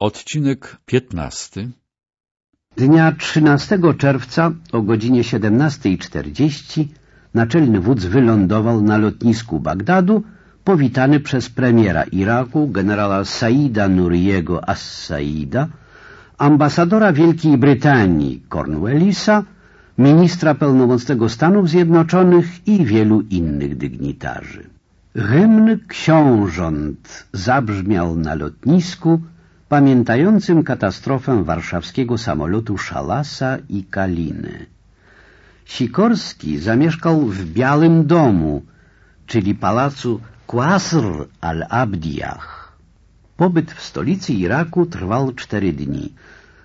Odcinek 15 Dnia 13 czerwca o godzinie 17.40 naczelny wódz wylądował na lotnisku Bagdadu, powitany przez premiera Iraku, generała Saida Nuriego As-Saida, ambasadora Wielkiej Brytanii Cornwellisa, ministra pełnomocnego Stanów Zjednoczonych i wielu innych dygnitarzy. Hymn książąt zabrzmiał na lotnisku, pamiętającym katastrofę warszawskiego samolotu Szalasa i Kaliny. Sikorski zamieszkał w Białym Domu, czyli pałacu Qasr al-Abdiyah. Pobyt w stolicy Iraku trwał cztery dni.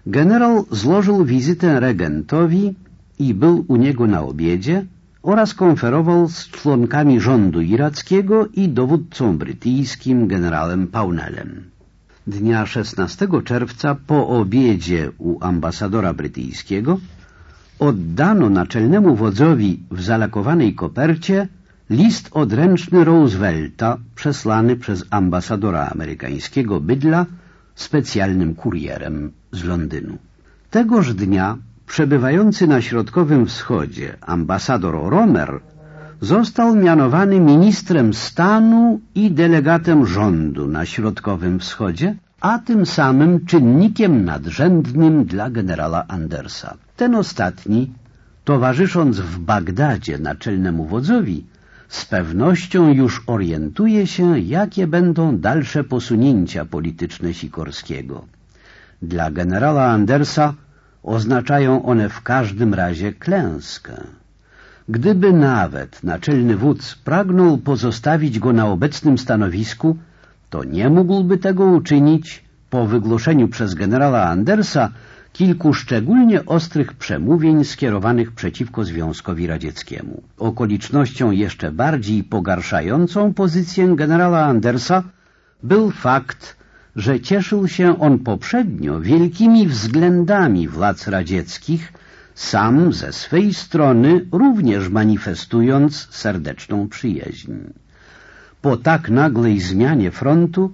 Generał złożył wizytę regentowi i był u niego na obiedzie oraz konferował z członkami rządu irackiego i dowódcą brytyjskim generałem Paunelem. Dnia 16 czerwca po obiedzie u ambasadora brytyjskiego oddano naczelnemu wodzowi w zalakowanej kopercie list odręczny Roosevelta przesłany przez ambasadora amerykańskiego Bydla specjalnym kurierem z Londynu. Tegoż dnia przebywający na Środkowym Wschodzie ambasador Romer został mianowany ministrem stanu i delegatem rządu na Środkowym Wschodzie, a tym samym czynnikiem nadrzędnym dla generała Andersa. Ten ostatni, towarzysząc w Bagdadzie naczelnemu wodzowi, z pewnością już orientuje się, jakie będą dalsze posunięcia polityczne Sikorskiego. Dla generała Andersa oznaczają one w każdym razie klęskę. Gdyby nawet naczelny wódz pragnął pozostawić go na obecnym stanowisku, to nie mógłby tego uczynić po wygłoszeniu przez generała Andersa kilku szczególnie ostrych przemówień skierowanych przeciwko Związkowi Radzieckiemu. Okolicznością jeszcze bardziej pogarszającą pozycję generała Andersa był fakt, że cieszył się on poprzednio wielkimi względami władz radzieckich, sam ze swej strony również manifestując serdeczną przyjaźń. Po tak nagłej zmianie frontu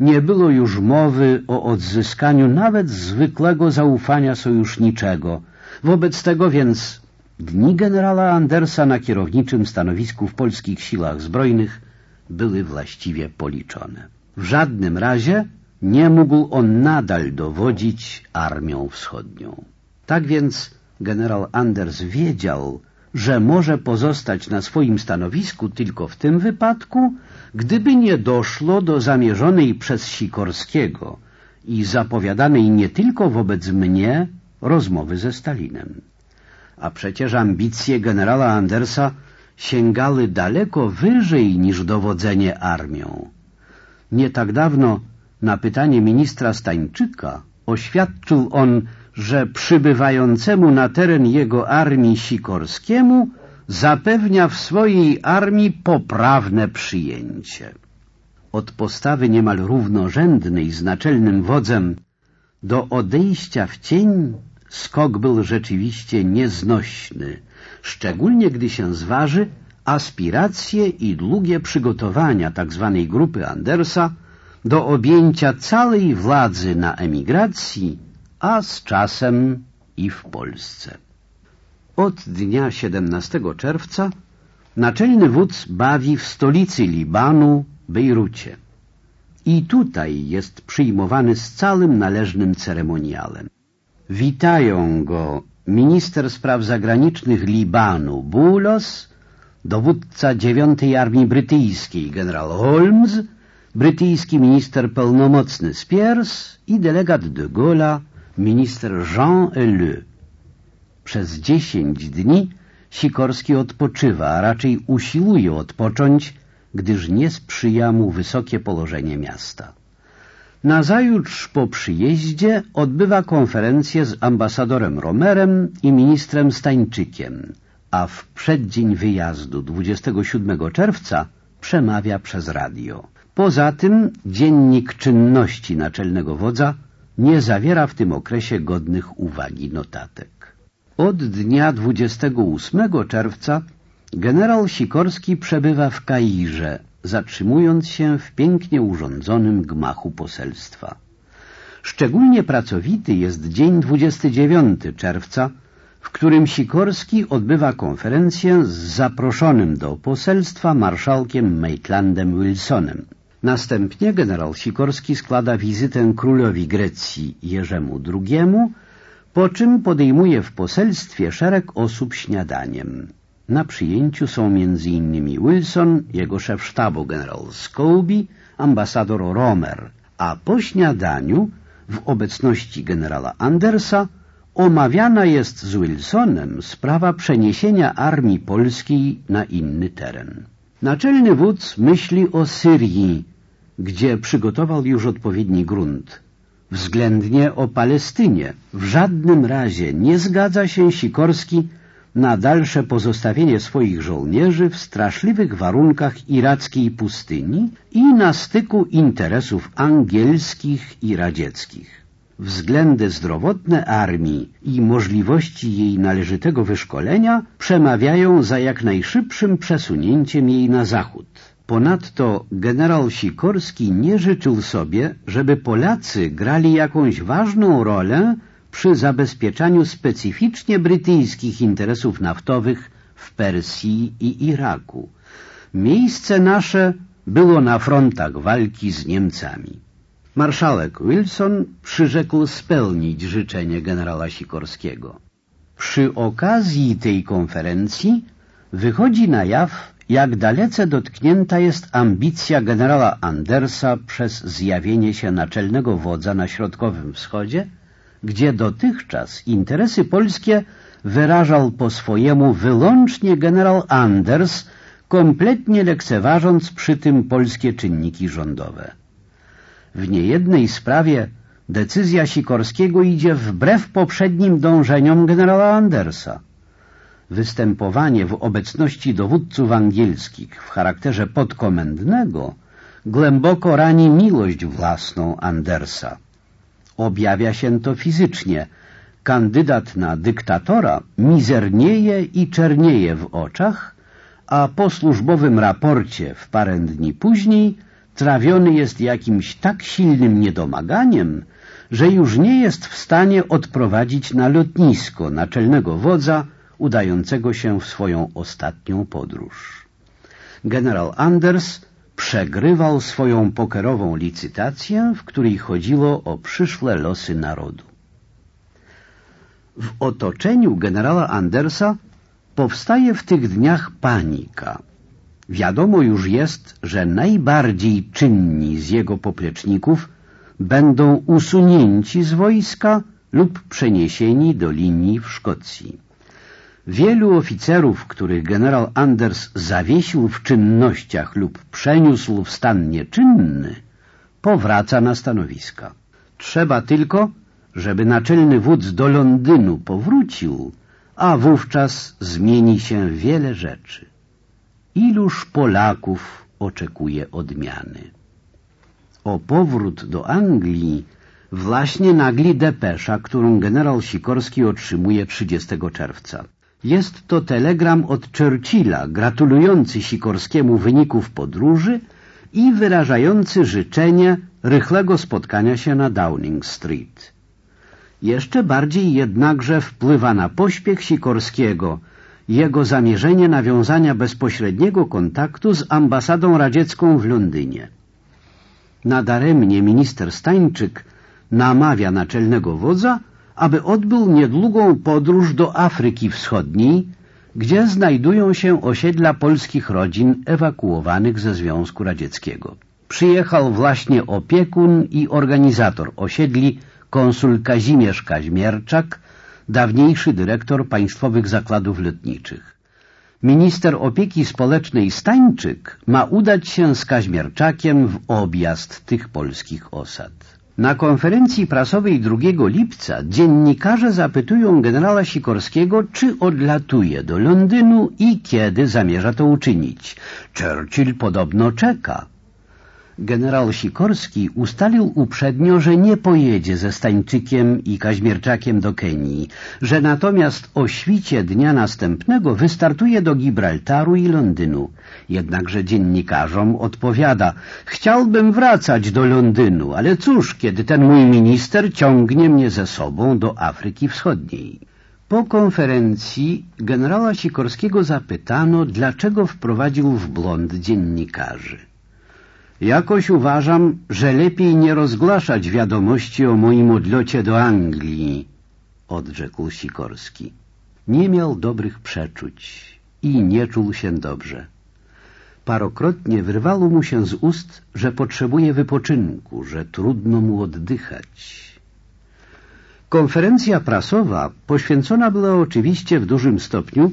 nie było już mowy o odzyskaniu nawet zwykłego zaufania sojuszniczego. Wobec tego więc dni generała Andersa na kierowniczym stanowisku w polskich siłach zbrojnych były właściwie policzone. W żadnym razie nie mógł on nadal dowodzić armią wschodnią. Tak więc generał Anders wiedział, że może pozostać na swoim stanowisku tylko w tym wypadku, gdyby nie doszło do zamierzonej przez Sikorskiego i zapowiadanej nie tylko wobec mnie rozmowy ze Stalinem. A przecież ambicje generała Andersa sięgały daleko wyżej niż dowodzenie armią. Nie tak dawno na pytanie ministra Stańczyka oświadczył on, że przybywającemu na teren jego armii Sikorskiemu zapewnia w swojej armii poprawne przyjęcie. Od postawy niemal równorzędnej z naczelnym wodzem do odejścia w cień skok był rzeczywiście nieznośny, szczególnie gdy się zważy aspiracje i długie przygotowania tzw. Tak grupy Andersa do objęcia całej władzy na emigracji, a z czasem i w Polsce. Od dnia 17 czerwca naczelny wódz bawi w stolicy Libanu, Bejrucie. I tutaj jest przyjmowany z całym należnym ceremoniałem. Witają go minister spraw zagranicznych Libanu Bulos, dowódca dziewiątej Armii Brytyjskiej generał Holmes, brytyjski minister pełnomocny Spears i delegat de Gaulle minister Jean Eleu. Przez dziesięć dni Sikorski odpoczywa, a raczej usiłuje odpocząć, gdyż nie sprzyja mu wysokie położenie miasta. Nazajutrz po przyjeździe odbywa konferencję z ambasadorem Romerem i ministrem Stańczykiem, a w przeddzień wyjazdu 27 czerwca przemawia przez radio. Poza tym dziennik czynności naczelnego wodza nie zawiera w tym okresie godnych uwagi notatek. Od dnia 28 czerwca generał Sikorski przebywa w Kairze, zatrzymując się w pięknie urządzonym gmachu poselstwa. Szczególnie pracowity jest dzień 29 czerwca, w którym Sikorski odbywa konferencję z zaproszonym do poselstwa marszałkiem Maitlandem Wilsonem. Następnie generał Sikorski składa wizytę królowi Grecji Jerzemu II, po czym podejmuje w poselstwie szereg osób śniadaniem. Na przyjęciu są m.in. Wilson, jego szef sztabu generał Scobie, ambasador Romer, a po śniadaniu w obecności generała Andersa omawiana jest z Wilsonem sprawa przeniesienia armii polskiej na inny teren. Naczelny wódz myśli o Syrii, gdzie przygotował już odpowiedni grunt. Względnie o Palestynie w żadnym razie nie zgadza się Sikorski na dalsze pozostawienie swoich żołnierzy w straszliwych warunkach irackiej pustyni i na styku interesów angielskich i radzieckich. Względy zdrowotne armii i możliwości jej należytego wyszkolenia przemawiają za jak najszybszym przesunięciem jej na zachód. Ponadto generał Sikorski nie życzył sobie, żeby Polacy grali jakąś ważną rolę przy zabezpieczaniu specyficznie brytyjskich interesów naftowych w Persji i Iraku. Miejsce nasze było na frontach walki z Niemcami. Marszałek Wilson przyrzekł spełnić życzenie generała Sikorskiego. Przy okazji tej konferencji wychodzi na jaw, jak dalece dotknięta jest ambicja generała Andersa przez zjawienie się naczelnego wodza na Środkowym Wschodzie, gdzie dotychczas interesy polskie wyrażał po swojemu wyłącznie generał Anders, kompletnie lekceważąc przy tym polskie czynniki rządowe. W niejednej sprawie decyzja Sikorskiego idzie wbrew poprzednim dążeniom generała Andersa. Występowanie w obecności dowódców angielskich w charakterze podkomendnego głęboko rani miłość własną Andersa. Objawia się to fizycznie. Kandydat na dyktatora mizernieje i czernieje w oczach, a po służbowym raporcie w parę dni później trawiony jest jakimś tak silnym niedomaganiem, że już nie jest w stanie odprowadzić na lotnisko naczelnego wodza udającego się w swoją ostatnią podróż. Generał Anders przegrywał swoją pokerową licytację, w której chodziło o przyszłe losy narodu. W otoczeniu generała Andersa powstaje w tych dniach panika. Wiadomo już jest, że najbardziej czynni z jego popleczników będą usunięci z wojska lub przeniesieni do linii w Szkocji. Wielu oficerów, których generał Anders zawiesił w czynnościach lub przeniósł w stan nieczynny, powraca na stanowiska. Trzeba tylko, żeby naczelny wódz do Londynu powrócił, a wówczas zmieni się wiele rzeczy. Iluż Polaków oczekuje odmiany? O powrót do Anglii właśnie nagli depesza, którą generał Sikorski otrzymuje 30 czerwca. Jest to telegram od Churchilla gratulujący Sikorskiemu wyników podróży i wyrażający życzenie rychlego spotkania się na Downing Street. Jeszcze bardziej jednakże wpływa na pośpiech Sikorskiego jego zamierzenie nawiązania bezpośredniego kontaktu z ambasadą radziecką w Londynie. Nadaremnie minister Stańczyk namawia naczelnego wodza, aby odbył niedługą podróż do Afryki Wschodniej, gdzie znajdują się osiedla polskich rodzin ewakuowanych ze Związku Radzieckiego. Przyjechał właśnie opiekun i organizator osiedli, konsul Kazimierz Kaźmierczak, dawniejszy dyrektor państwowych zakładów lotniczych. Minister opieki społecznej Stańczyk ma udać się z Kaźmierczakiem w objazd tych polskich osad. Na konferencji prasowej 2 lipca dziennikarze zapytują generała Sikorskiego, czy odlatuje do Londynu i kiedy zamierza to uczynić. Churchill podobno czeka. Generał Sikorski ustalił uprzednio, że nie pojedzie ze Stańczykiem i Kaźmierczakiem do Kenii, że natomiast o świcie dnia następnego wystartuje do Gibraltaru i Londynu. Jednakże dziennikarzom odpowiada, chciałbym wracać do Londynu, ale cóż, kiedy ten mój minister ciągnie mnie ze sobą do Afryki Wschodniej. Po konferencji generała Sikorskiego zapytano, dlaczego wprowadził w blond dziennikarzy. Jakoś uważam, że lepiej nie rozgłaszać wiadomości o moim odlocie do Anglii, odrzekł Sikorski. Nie miał dobrych przeczuć i nie czuł się dobrze. Parokrotnie wyrwało mu się z ust, że potrzebuje wypoczynku, że trudno mu oddychać. Konferencja prasowa poświęcona była oczywiście w dużym stopniu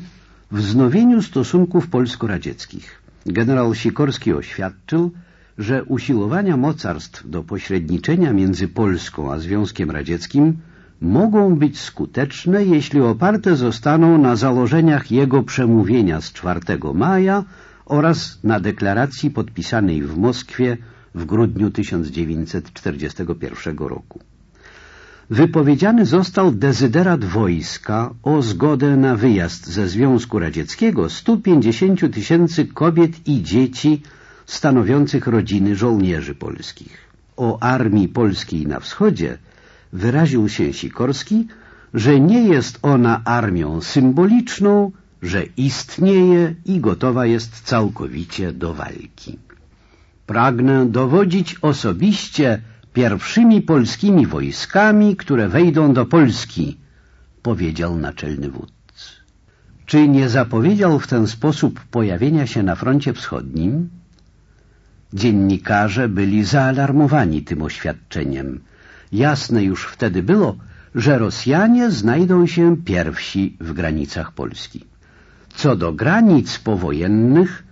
wznowieniu stosunków polsko-radzieckich. Generał Sikorski oświadczył, że usiłowania mocarstw do pośredniczenia między Polską a Związkiem Radzieckim mogą być skuteczne, jeśli oparte zostaną na założeniach jego przemówienia z 4 maja oraz na deklaracji podpisanej w Moskwie w grudniu 1941 roku. Wypowiedziany został dezyderat wojska o zgodę na wyjazd ze Związku Radzieckiego 150 tysięcy kobiet i dzieci stanowiących rodziny żołnierzy polskich. O armii polskiej na wschodzie wyraził się Sikorski, że nie jest ona armią symboliczną, że istnieje i gotowa jest całkowicie do walki. Pragnę dowodzić osobiście pierwszymi polskimi wojskami, które wejdą do Polski, powiedział naczelny wódz. Czy nie zapowiedział w ten sposób pojawienia się na froncie wschodnim? Dziennikarze byli zaalarmowani tym oświadczeniem. Jasne już wtedy było, że Rosjanie znajdą się pierwsi w granicach Polski. Co do granic powojennych,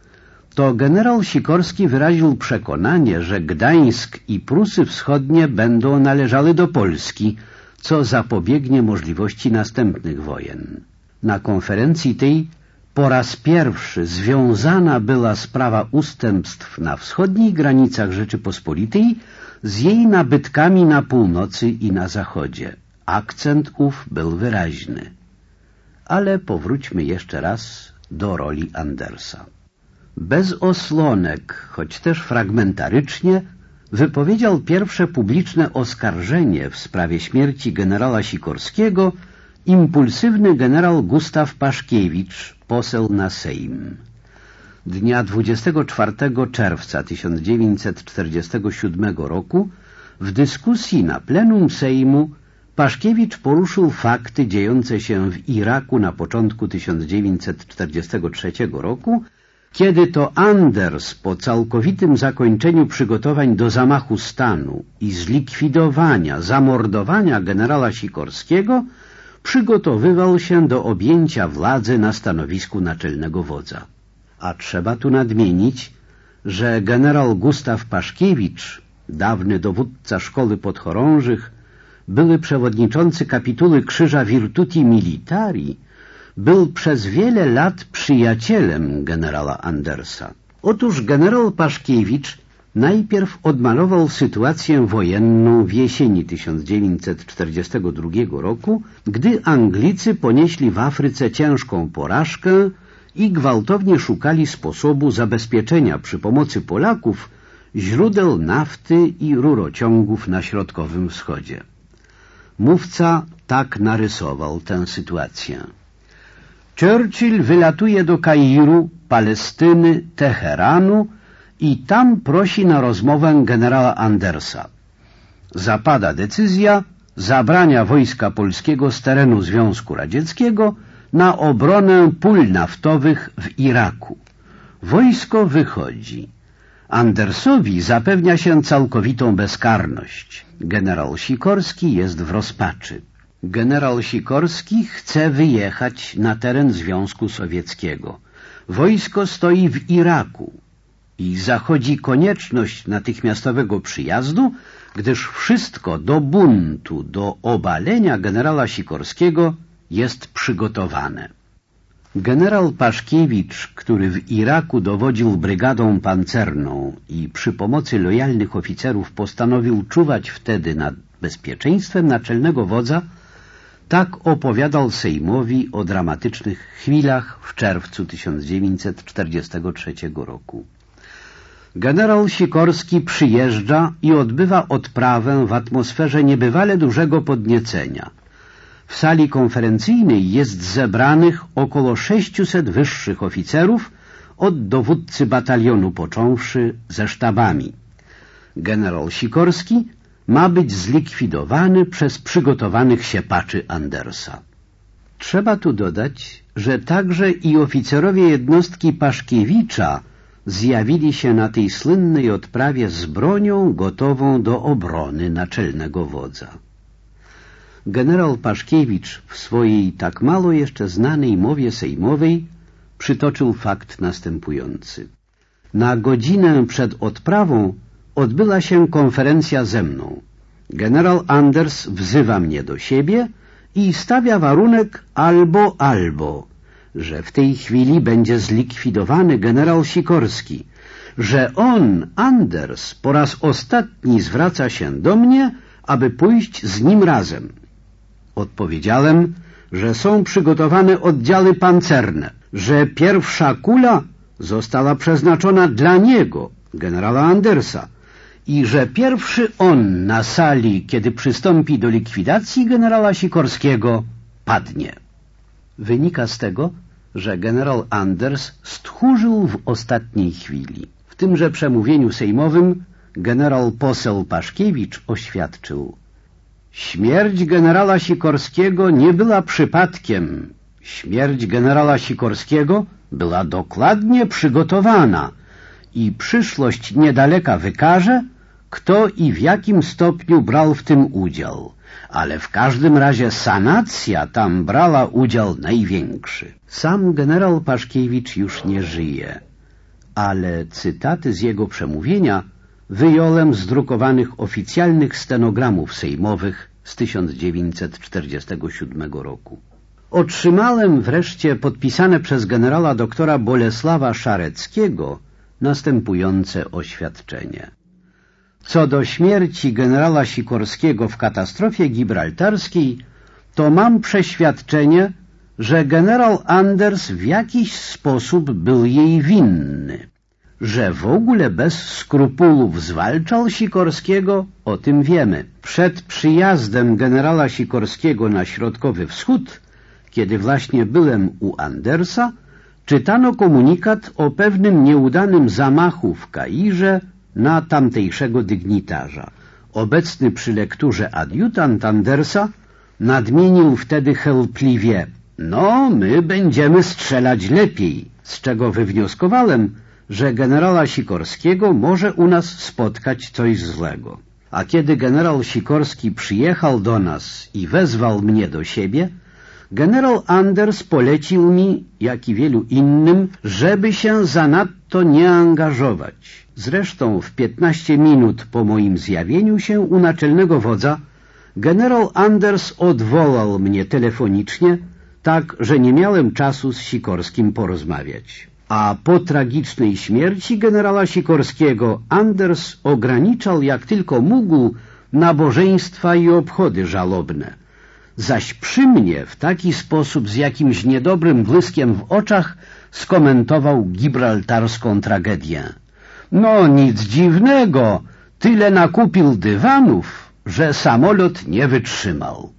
to generał Sikorski wyraził przekonanie, że Gdańsk i Prusy Wschodnie będą należały do Polski, co zapobiegnie możliwości następnych wojen. Na konferencji tej po raz pierwszy związana była sprawa ustępstw na wschodnich granicach Rzeczypospolitej z jej nabytkami na północy i na zachodzie. Akcent ów był wyraźny. Ale powróćmy jeszcze raz do roli Andersa. Bez osłonek, choć też fragmentarycznie, wypowiedział pierwsze publiczne oskarżenie w sprawie śmierci generała Sikorskiego impulsywny generał Gustaw Paszkiewicz, poseł na Sejm. Dnia 24 czerwca 1947 roku w dyskusji na plenum Sejmu Paszkiewicz poruszył fakty dziejące się w Iraku na początku 1943 roku kiedy to Anders po całkowitym zakończeniu przygotowań do zamachu stanu i zlikwidowania, zamordowania generała Sikorskiego przygotowywał się do objęcia władzy na stanowisku naczelnego wodza. A trzeba tu nadmienić, że generał Gustaw Paszkiewicz, dawny dowódca szkoły podchorążych, były przewodniczący kapituły Krzyża Virtuti Militari, był przez wiele lat przyjacielem generała Andersa. Otóż generał Paszkiewicz najpierw odmalował sytuację wojenną w jesieni 1942 roku, gdy Anglicy ponieśli w Afryce ciężką porażkę i gwałtownie szukali sposobu zabezpieczenia przy pomocy Polaków źródeł nafty i rurociągów na Środkowym Wschodzie. Mówca tak narysował tę sytuację. Churchill wylatuje do Kairu, Palestyny, Teheranu i tam prosi na rozmowę generała Andersa. Zapada decyzja zabrania wojska polskiego z terenu Związku Radzieckiego na obronę pól naftowych w Iraku. Wojsko wychodzi. Andersowi zapewnia się całkowitą bezkarność. Generał Sikorski jest w rozpaczy. Generał Sikorski chce wyjechać na teren Związku Sowieckiego. Wojsko stoi w Iraku i zachodzi konieczność natychmiastowego przyjazdu, gdyż wszystko do buntu, do obalenia generała Sikorskiego jest przygotowane. Generał Paszkiewicz, który w Iraku dowodził brygadą pancerną i przy pomocy lojalnych oficerów postanowił czuwać wtedy nad bezpieczeństwem naczelnego wodza, tak opowiadał Sejmowi o dramatycznych chwilach w czerwcu 1943 roku. Generał Sikorski przyjeżdża i odbywa odprawę w atmosferze niebywale dużego podniecenia. W sali konferencyjnej jest zebranych około 600 wyższych oficerów, od dowódcy batalionu począwszy ze sztabami. Generał Sikorski ma być zlikwidowany przez przygotowanych siepaczy Andersa. Trzeba tu dodać, że także i oficerowie jednostki Paszkiewicza zjawili się na tej słynnej odprawie z bronią gotową do obrony naczelnego wodza. Generał Paszkiewicz w swojej tak mało jeszcze znanej mowie sejmowej przytoczył fakt następujący. Na godzinę przed odprawą odbyła się konferencja ze mną. Generał Anders wzywa mnie do siebie i stawia warunek albo albo, że w tej chwili będzie zlikwidowany generał Sikorski, że on, Anders, po raz ostatni zwraca się do mnie, aby pójść z nim razem. Odpowiedziałem, że są przygotowane oddziały pancerne, że pierwsza kula została przeznaczona dla niego, generała Andersa, i że pierwszy on na sali, kiedy przystąpi do likwidacji generała Sikorskiego, padnie. Wynika z tego, że generał Anders stchórzył w ostatniej chwili. W tymże przemówieniu sejmowym generał poseł Paszkiewicz oświadczył Śmierć generała Sikorskiego nie była przypadkiem. Śmierć generała Sikorskiego była dokładnie przygotowana i przyszłość niedaleka wykaże, kto i w jakim stopniu brał w tym udział, ale w każdym razie sanacja tam brała udział największy. Sam generał Paszkiewicz już nie żyje, ale cytaty z jego przemówienia wyjąłem z drukowanych oficjalnych stenogramów sejmowych z 1947 roku. Otrzymałem wreszcie podpisane przez generała doktora Bolesława Szareckiego następujące oświadczenie. Co do śmierci generała Sikorskiego w katastrofie gibraltarskiej, to mam przeświadczenie, że generał Anders w jakiś sposób był jej winny. Że w ogóle bez skrupułów zwalczał Sikorskiego, o tym wiemy. Przed przyjazdem generała Sikorskiego na Środkowy Wschód, kiedy właśnie byłem u Andersa, czytano komunikat o pewnym nieudanym zamachu w Kairze na tamtejszego dygnitarza. Obecny przy lekturze adiutant Andersa nadmienił wtedy chełpliwie no, my będziemy strzelać lepiej, z czego wywnioskowałem, że generała Sikorskiego może u nas spotkać coś złego. A kiedy generał Sikorski przyjechał do nas i wezwał mnie do siebie, generał Anders polecił mi, jak i wielu innym, żeby się zanadto nie angażować Zresztą w piętnaście minut po moim zjawieniu się u naczelnego wodza generał Anders odwołał mnie telefonicznie, tak, że nie miałem czasu z Sikorskim porozmawiać. A po tragicznej śmierci generała Sikorskiego Anders ograniczał jak tylko mógł nabożeństwa i obchody żalobne. Zaś przy mnie w taki sposób z jakimś niedobrym błyskiem w oczach skomentował gibraltarską tragedię. No nic dziwnego, tyle nakupił dywanów, że samolot nie wytrzymał.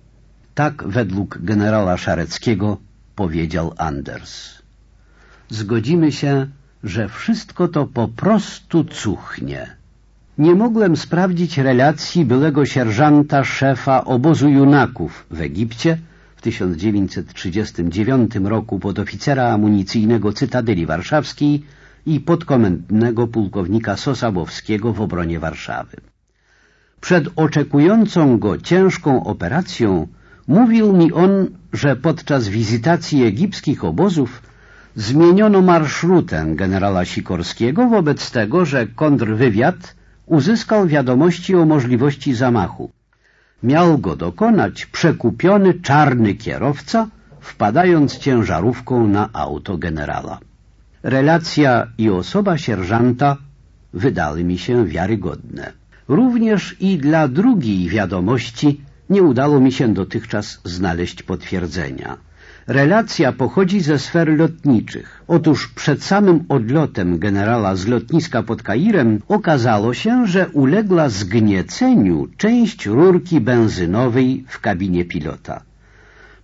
Tak według generała Szareckiego powiedział Anders. Zgodzimy się, że wszystko to po prostu cuchnie. Nie mogłem sprawdzić relacji byłego sierżanta szefa obozu junaków w Egipcie w 1939 roku podoficera amunicyjnego Cytadeli Warszawskiej i podkomendnego pułkownika Sosabowskiego w obronie Warszawy. Przed oczekującą go ciężką operacją mówił mi on, że podczas wizytacji egipskich obozów zmieniono marszrutę generała Sikorskiego wobec tego, że kontrwywiad uzyskał wiadomości o możliwości zamachu. Miał go dokonać przekupiony czarny kierowca wpadając ciężarówką na auto generała. Relacja i osoba sierżanta wydały mi się wiarygodne. Również i dla drugiej wiadomości nie udało mi się dotychczas znaleźć potwierdzenia. Relacja pochodzi ze sfer lotniczych. Otóż przed samym odlotem generała z lotniska pod Kairem okazało się, że uległa zgnieceniu część rurki benzynowej w kabinie pilota.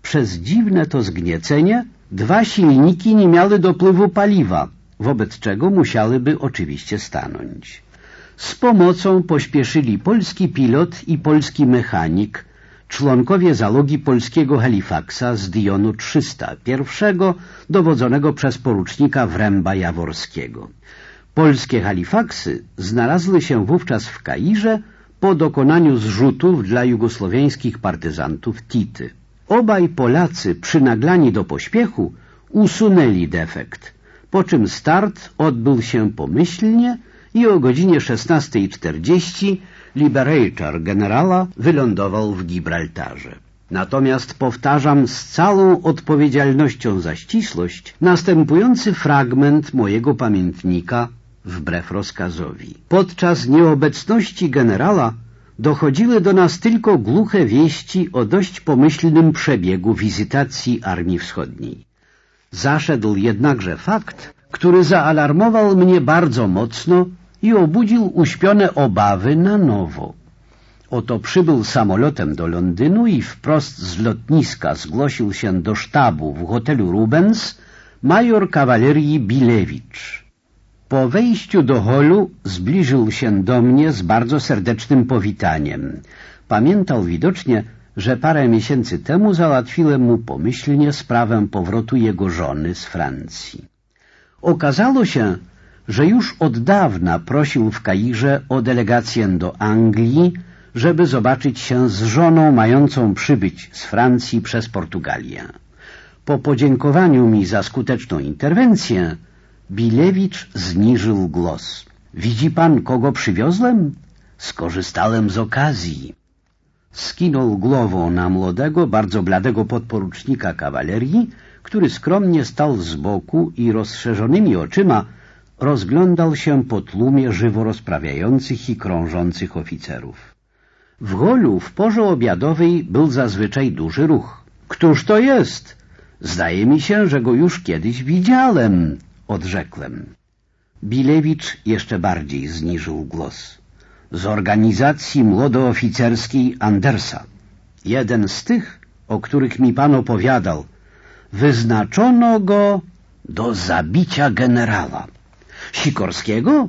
Przez dziwne to zgniecenie dwa silniki nie miały dopływu paliwa, wobec czego musiałyby oczywiście stanąć. Z pomocą pośpieszyli polski pilot i polski mechanik, członkowie załogi polskiego Halifaxa z Dionu 301, dowodzonego przez porucznika Wręba Jaworskiego. Polskie Halifaxy znalazły się wówczas w Kairze po dokonaniu zrzutów dla jugosłowiańskich partyzantów Tity. Obaj Polacy, przynaglani do pośpiechu, usunęli defekt, po czym start odbył się pomyślnie i o godzinie 16.40 Liberator generała wylądował w Gibraltarze. Natomiast powtarzam z całą odpowiedzialnością za ścisłość następujący fragment mojego pamiętnika wbrew rozkazowi. Podczas nieobecności generała dochodziły do nas tylko głuche wieści o dość pomyślnym przebiegu wizytacji Armii Wschodniej. Zaszedł jednakże fakt, który zaalarmował mnie bardzo mocno i obudził uśpione obawy na nowo. Oto przybył samolotem do Londynu i wprost z lotniska zgłosił się do sztabu w hotelu Rubens major kawalerii Bilewicz. Po wejściu do holu zbliżył się do mnie z bardzo serdecznym powitaniem. Pamiętał widocznie, że parę miesięcy temu załatwiłem mu pomyślnie sprawę powrotu jego żony z Francji. Okazało się, że już od dawna prosił w Kairze o delegację do Anglii, żeby zobaczyć się z żoną mającą przybyć z Francji przez Portugalię. Po podziękowaniu mi za skuteczną interwencję, Bilewicz zniżył głos. Widzi pan, kogo przywiozłem? Skorzystałem z okazji. Skinął głową na młodego, bardzo bladego podporucznika kawalerii, który skromnie stał z boku i rozszerzonymi oczyma rozglądał się po tłumie żywo rozprawiających i krążących oficerów. W holu w porze obiadowej był zazwyczaj duży ruch. Któż to jest? Zdaje mi się, że go już kiedyś widziałem, odrzekłem. Bilewicz jeszcze bardziej zniżył głos. Z organizacji młodooficerskiej Andersa. Jeden z tych, o których mi pan opowiadał. Wyznaczono go do zabicia generała. Sikorskiego?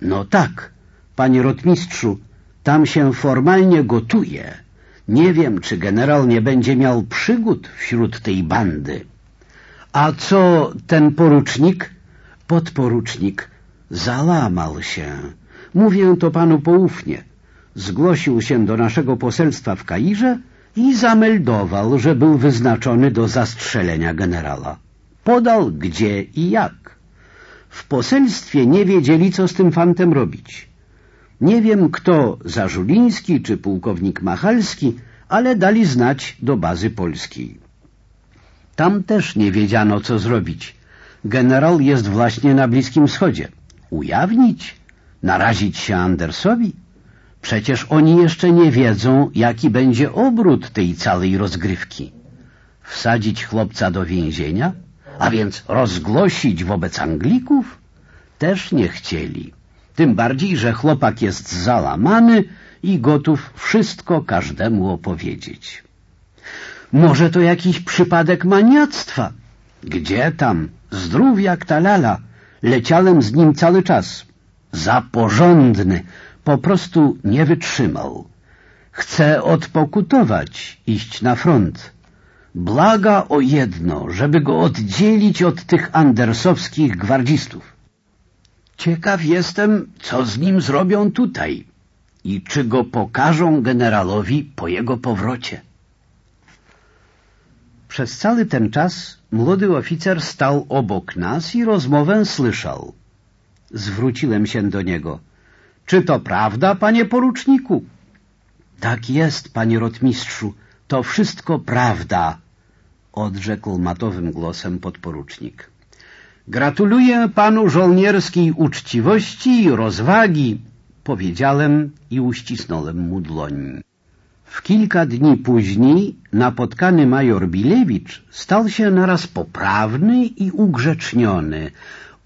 No tak, panie rotmistrzu, tam się formalnie gotuje. Nie wiem, czy generał nie będzie miał przygód wśród tej bandy. A co ten porucznik? Podporucznik załamał się. Mówię to panu poufnie. Zgłosił się do naszego poselstwa w Kairze i zameldował, że był wyznaczony do zastrzelenia generała. Podał gdzie i jak. W poselstwie nie wiedzieli, co z tym fantem robić. Nie wiem, kto, Zażuliński czy pułkownik Machalski, ale dali znać do bazy polskiej. Tam też nie wiedziano, co zrobić. Generał jest właśnie na Bliskim Wschodzie. Ujawnić? Narazić się Andersowi? Przecież oni jeszcze nie wiedzą, jaki będzie obrót tej całej rozgrywki. Wsadzić chłopca do więzienia? a więc rozgłosić wobec Anglików? Też nie chcieli. Tym bardziej, że chłopak jest zalamany i gotów wszystko każdemu opowiedzieć. Może to jakiś przypadek maniactwa? Gdzie tam? Zdrów jak ta lala. Leciałem z nim cały czas. Za porządny. Po prostu nie wytrzymał. Chce odpokutować, iść na front. Blaga o jedno, żeby go oddzielić od tych andersowskich gwardzistów. Ciekaw jestem, co z nim zrobią tutaj i czy go pokażą generalowi po jego powrocie. Przez cały ten czas młody oficer stał obok nas i rozmowę słyszał. Zwróciłem się do niego. Czy to prawda, panie poruczniku? Tak jest, panie rotmistrzu, to wszystko prawda, odrzekł matowym głosem podporucznik. Gratuluję panu żołnierskiej uczciwości i rozwagi, powiedziałem i uścisnąłem mu dłoń. W kilka dni później napotkany major Bilewicz stał się naraz poprawny i ugrzeczniony.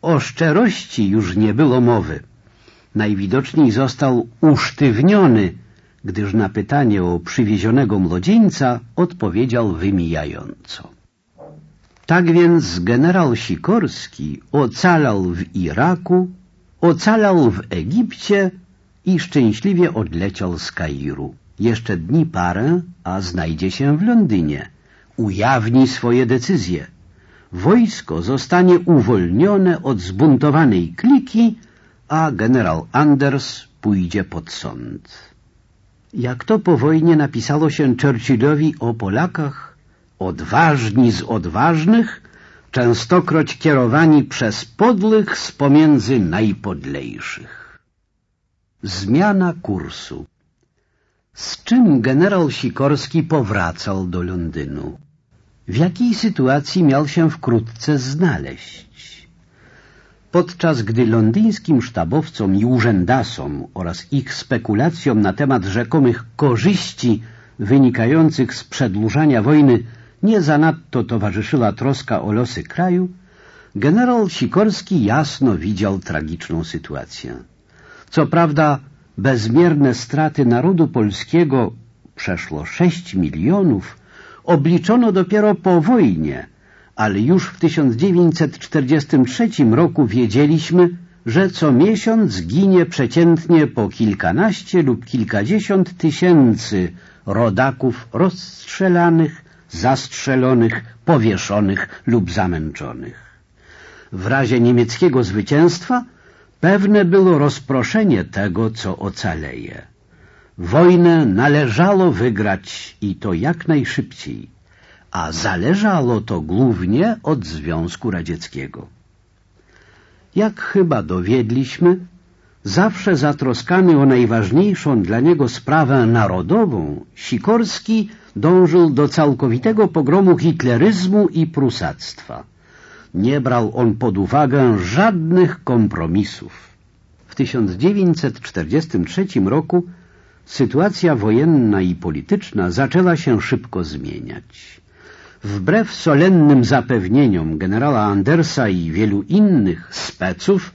O szczerości już nie było mowy. Najwidoczniej został usztywniony, gdyż na pytanie o przywiezionego młodzieńca odpowiedział wymijająco. Tak więc generał Sikorski ocalał w Iraku, ocalał w Egipcie i szczęśliwie odleciał z Kairu. Jeszcze dni parę, a znajdzie się w Londynie. Ujawni swoje decyzje. Wojsko zostanie uwolnione od zbuntowanej kliki, a generał Anders pójdzie pod sąd. Jak to po wojnie napisało się Churchillowi o Polakach, odważni z odważnych, częstokroć kierowani przez podłych z pomiędzy najpodlejszych. Zmiana kursu Z czym generał Sikorski powracał do Londynu? W jakiej sytuacji miał się wkrótce znaleźć? Podczas gdy londyńskim sztabowcom i urzędasom oraz ich spekulacjom na temat rzekomych korzyści wynikających z przedłużania wojny nie zanadto towarzyszyła troska o losy kraju, generał Sikorski jasno widział tragiczną sytuację. Co prawda bezmierne straty narodu polskiego, przeszło sześć milionów, obliczono dopiero po wojnie, ale już w 1943 roku wiedzieliśmy, że co miesiąc ginie przeciętnie po kilkanaście lub kilkadziesiąt tysięcy rodaków rozstrzelanych, zastrzelonych, powieszonych lub zamęczonych. W razie niemieckiego zwycięstwa pewne było rozproszenie tego, co ocaleje. Wojnę należało wygrać i to jak najszybciej, a zależało to głównie od Związku Radzieckiego. Jak chyba dowiedliśmy, zawsze zatroskany o najważniejszą dla niego sprawę narodową, Sikorski dążył do całkowitego pogromu hitleryzmu i prusactwa. Nie brał on pod uwagę żadnych kompromisów. W 1943 roku sytuacja wojenna i polityczna zaczęła się szybko zmieniać. Wbrew solennym zapewnieniom generała Andersa i wielu innych speców,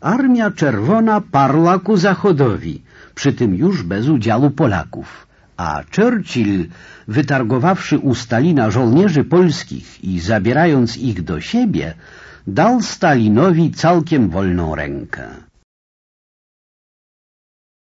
Armia Czerwona parła ku zachodowi, przy tym już bez udziału Polaków, a Churchill, wytargowawszy u Stalina żołnierzy polskich i zabierając ich do siebie, dał Stalinowi całkiem wolną rękę.